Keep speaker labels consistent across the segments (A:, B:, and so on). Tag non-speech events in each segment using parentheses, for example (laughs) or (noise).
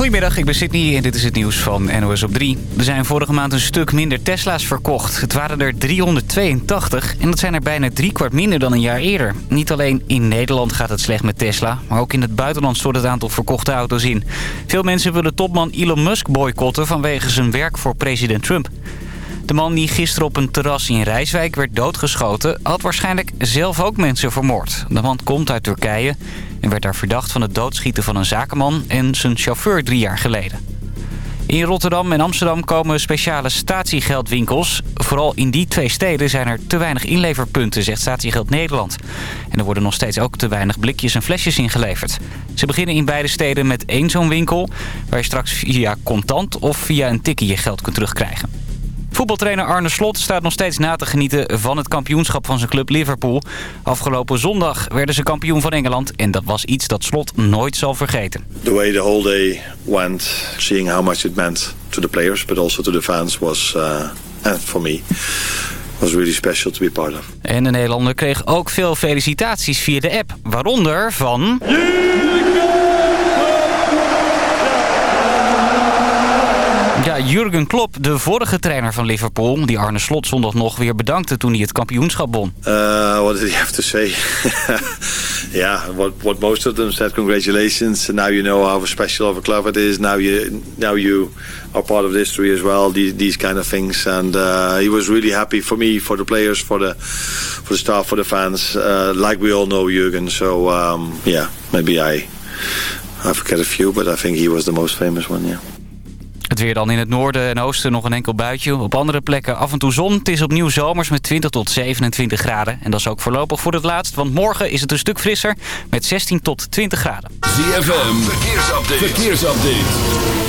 A: Goedemiddag, ik ben Sydney en dit is het nieuws van NOS op 3. Er zijn vorige maand een stuk minder Tesla's verkocht. Het waren er 382 en dat zijn er bijna drie kwart minder dan een jaar eerder. Niet alleen in Nederland gaat het slecht met Tesla, maar ook in het buitenland stort het aantal verkochte auto's in. Veel mensen willen topman Elon Musk boycotten vanwege zijn werk voor president Trump. De man die gisteren op een terras in Rijswijk werd doodgeschoten... had waarschijnlijk zelf ook mensen vermoord. De man komt uit Turkije en werd daar verdacht van het doodschieten van een zakenman... en zijn chauffeur drie jaar geleden. In Rotterdam en Amsterdam komen speciale statiegeldwinkels. Vooral in die twee steden zijn er te weinig inleverpunten, zegt Statiegeld Nederland. En er worden nog steeds ook te weinig blikjes en flesjes ingeleverd. Ze beginnen in beide steden met één zo'n winkel... waar je straks via contant of via een tikkie je geld kunt terugkrijgen. Voetbaltrainer Arne Slot staat nog steeds na te genieten van het kampioenschap van zijn club Liverpool. Afgelopen zondag werden ze kampioen van Engeland en dat was iets dat Slot nooit zal vergeten.
B: The way the whole day went, seeing how much it meant to the players but also to the fans was, uh, and for me, was really special to be part of.
A: En de Nederlander kreeg ook veel felicitaties via de app, waaronder van... Jurgen Klopp, de vorige trainer van Liverpool... die Arne Slot zondag nog weer bedankte toen hij het kampioenschap won.
B: Uh, what did he have to say? (laughs) yeah, what, what most of them said, congratulations. Now you know how special of a club it is. Now you, now you are part of the history as well, these, these kind of things. And uh, he was really happy for me, for the players, for the, for the staff, for the fans. Uh, like we all know Jurgen. So, um, yeah, maybe I, I forget a few, but I think he was the most famous one, yeah.
A: Het weer dan in het noorden en oosten nog een enkel buitje. Op andere plekken af en toe zon. Het is opnieuw zomers met 20 tot 27 graden. En dat is ook voorlopig voor het laatst. Want morgen is het een stuk frisser met 16 tot 20 graden.
C: ZFM, verkeersupdate. verkeersupdate.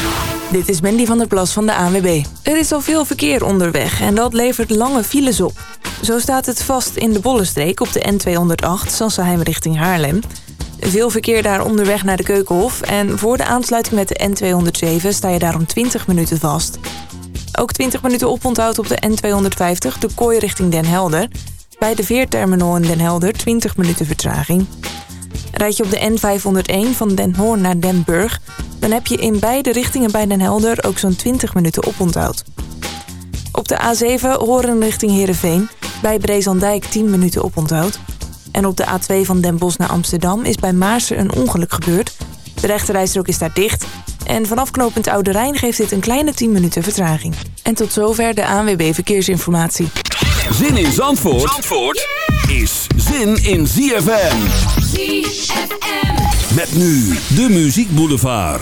D: Dit is Mandy van der Plas van de ANWB. Er is al veel verkeer onderweg en dat levert lange files op. Zo staat het vast in de Bollenstreek op de N208 Sassenheim richting Haarlem. Veel verkeer daar onderweg naar de Keukenhof. En voor de aansluiting met de N207 sta je daarom 20 minuten vast. Ook 20 minuten oponthoud op de N250, de kooi richting Den Helder. Bij de veerterminal in Den Helder 20 minuten vertraging. Rijd je op de N501 van Den Hoorn naar Den Burg... dan heb je in beide richtingen bij Den Helder ook zo'n 20 minuten oponthoud. Op de A7 Horen richting Heerenveen... bij Brezandijk 10 minuten oponthoud... En op de A2 van Den Bosch naar Amsterdam is bij Maarsen een ongeluk gebeurd. De rechterrijstrook is daar dicht. En vanaf knooppunt Oude Rijn geeft dit een kleine 10 minuten vertraging. En tot zover de ANWB Verkeersinformatie.
C: Zin in Zandvoort, Zandvoort is zin in ZFM. ZFM. Met nu de Muziek Boulevard.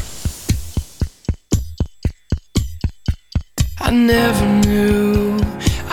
E: I never knew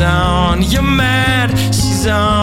E: on. Your mind, she's on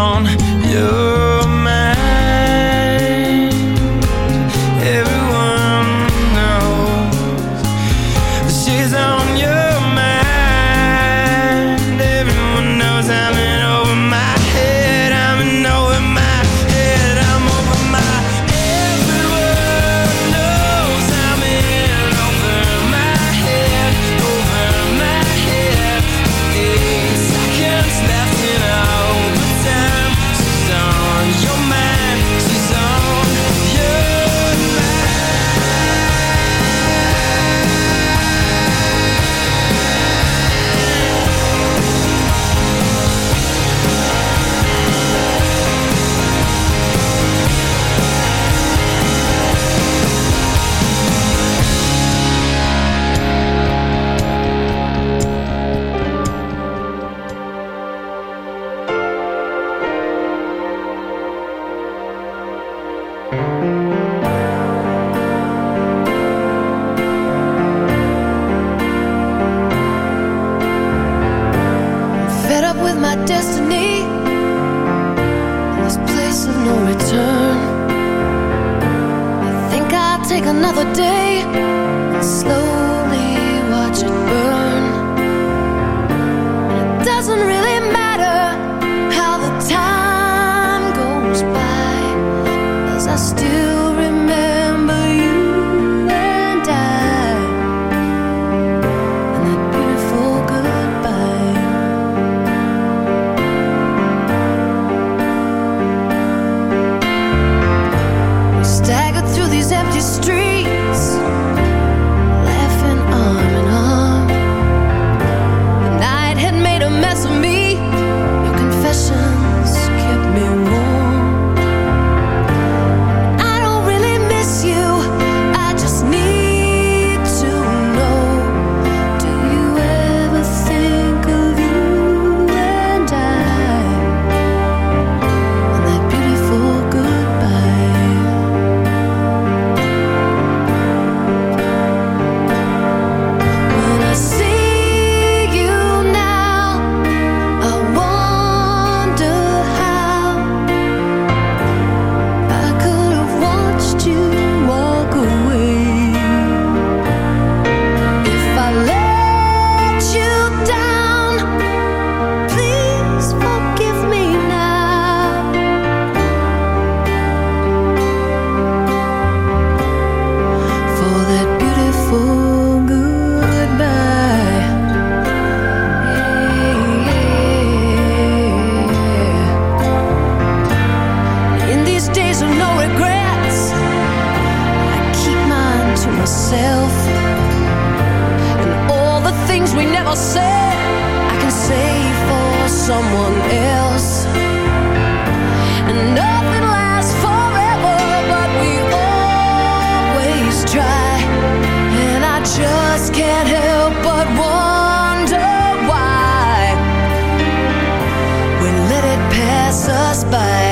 F: us by.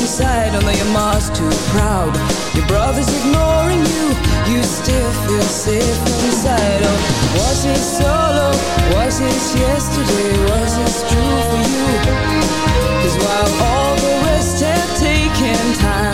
E: Inside. Although your mom's too proud, your brother's ignoring you, you still feel safe inside. Oh, was it solo? Was it yesterday? Was it true for you? Cause while all the rest have taken time,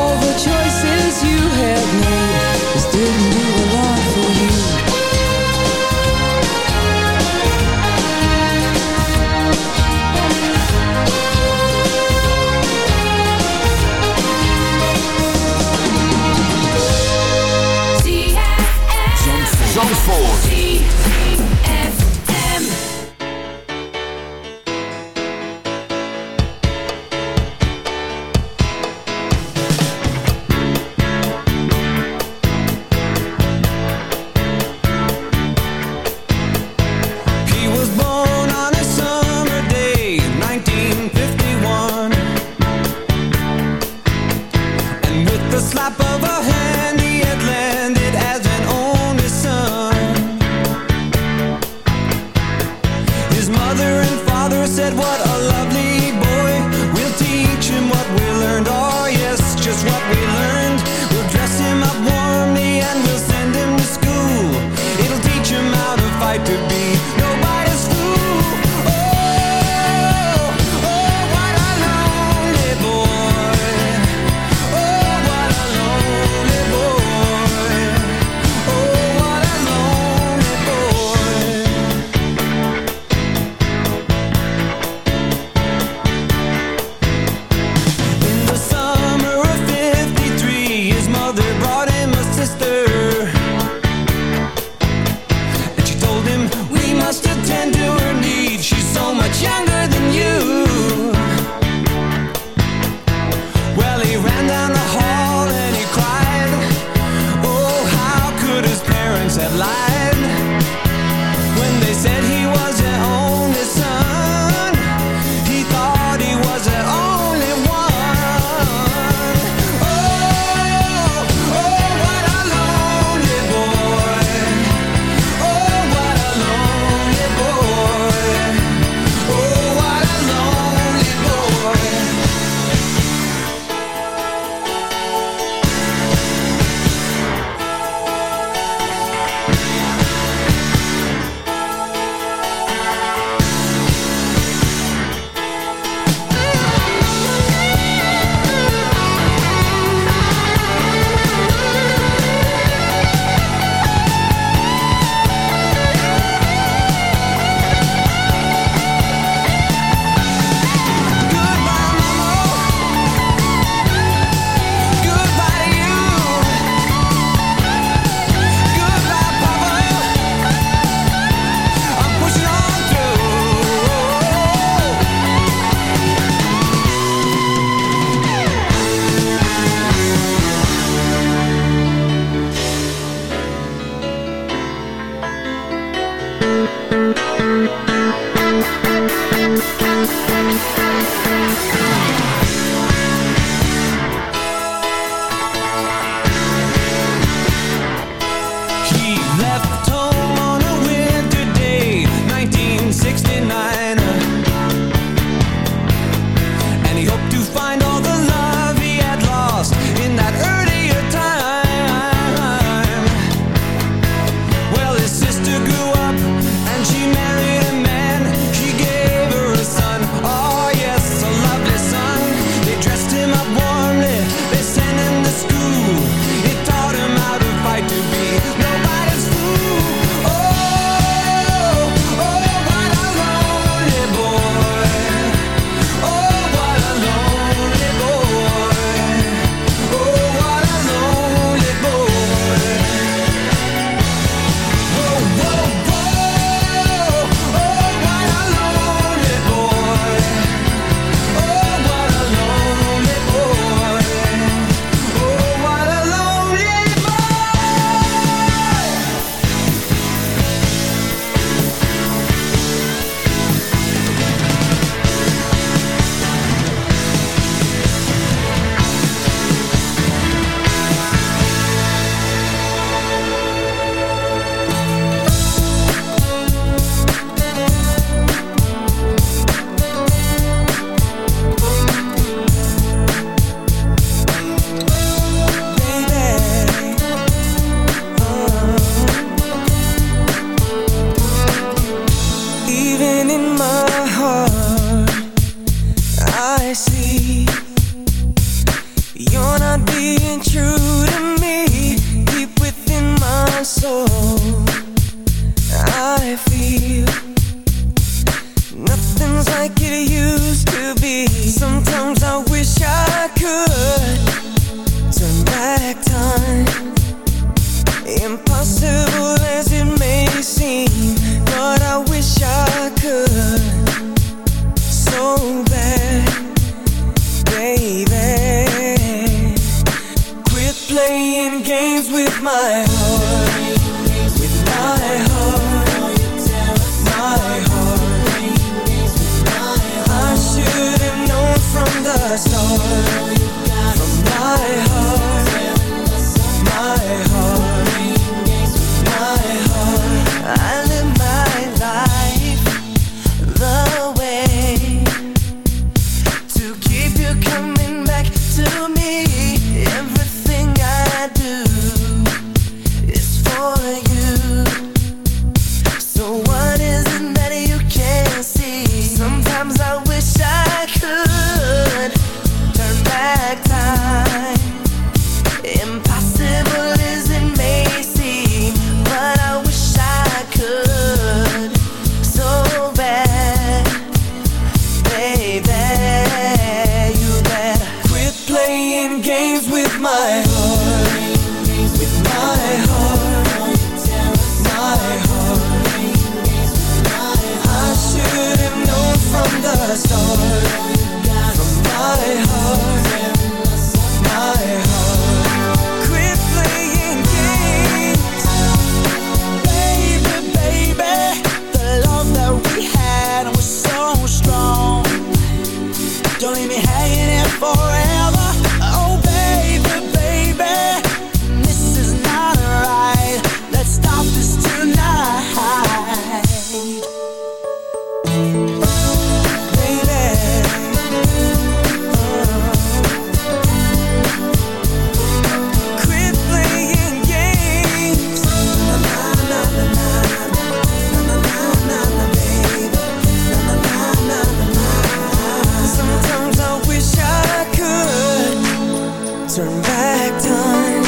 E: turn back time.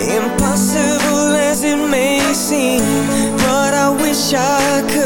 E: Impossible as it may seem But I wish I
C: could.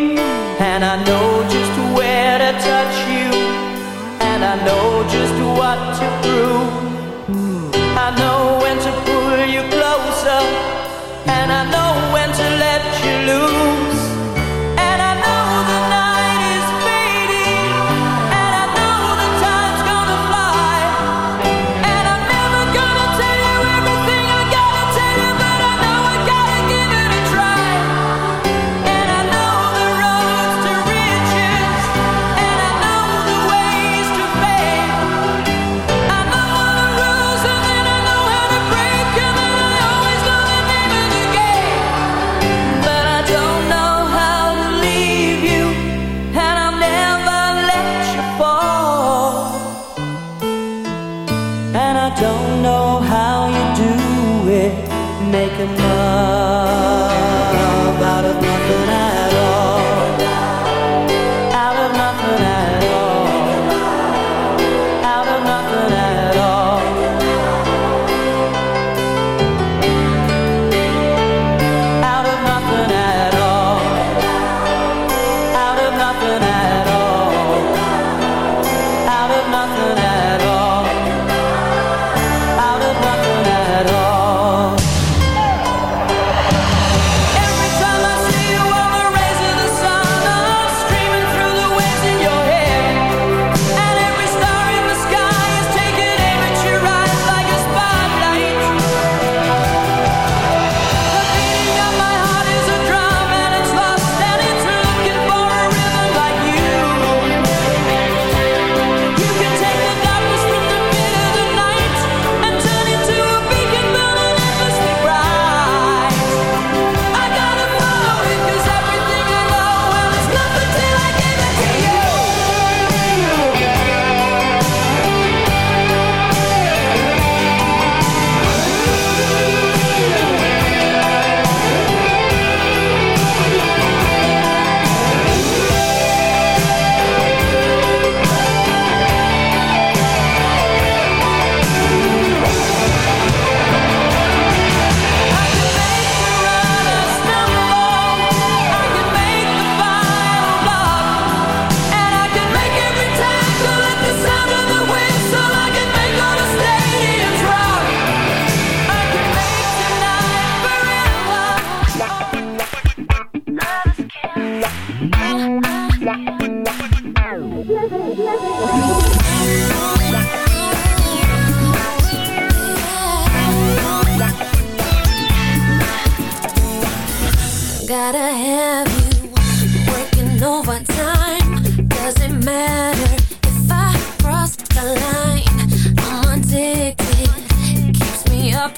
G: And I know just where to touch you. And I know just what to prove.
H: laughing at up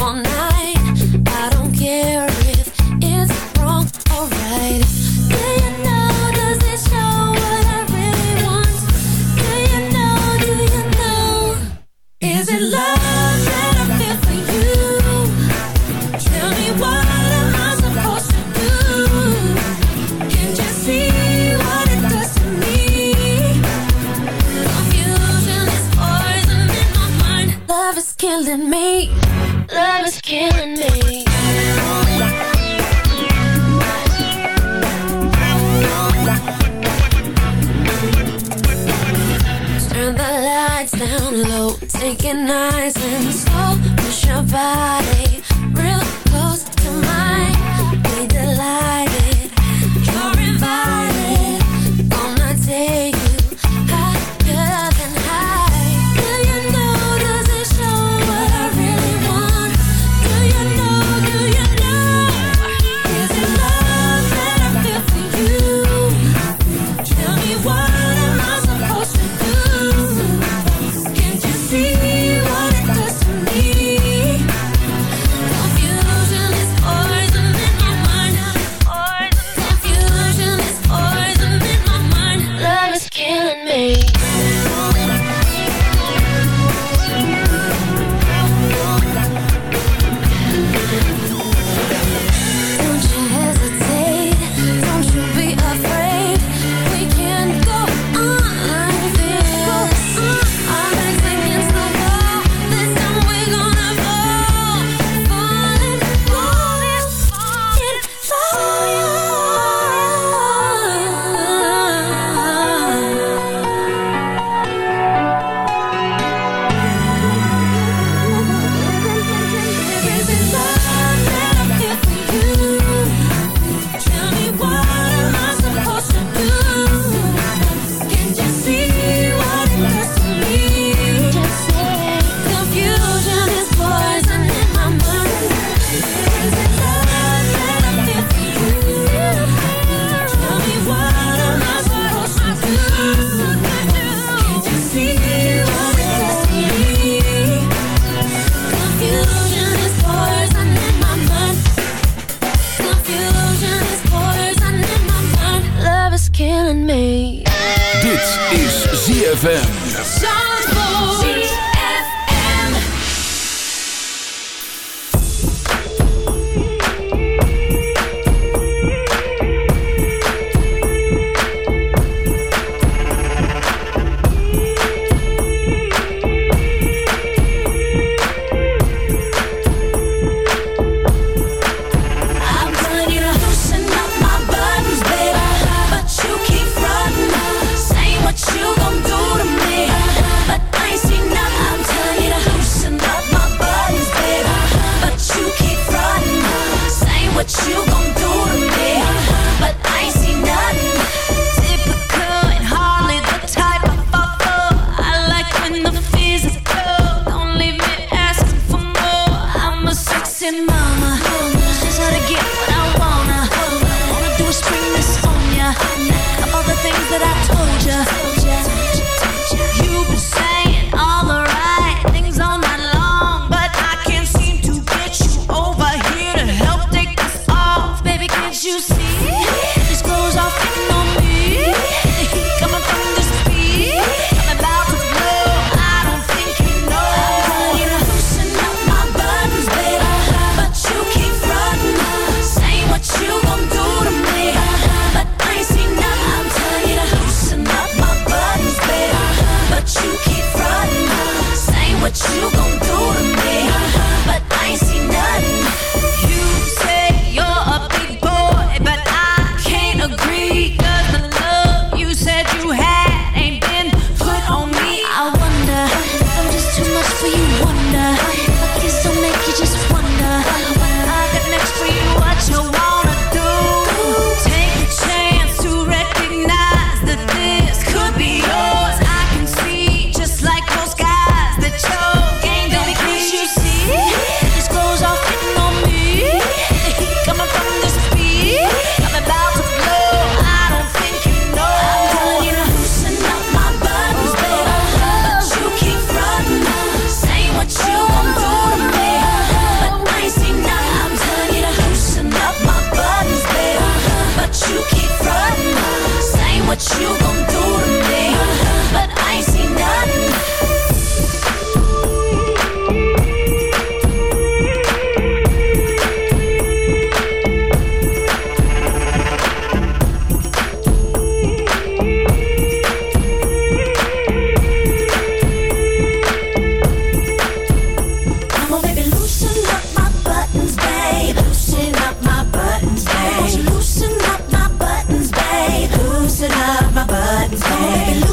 C: baby,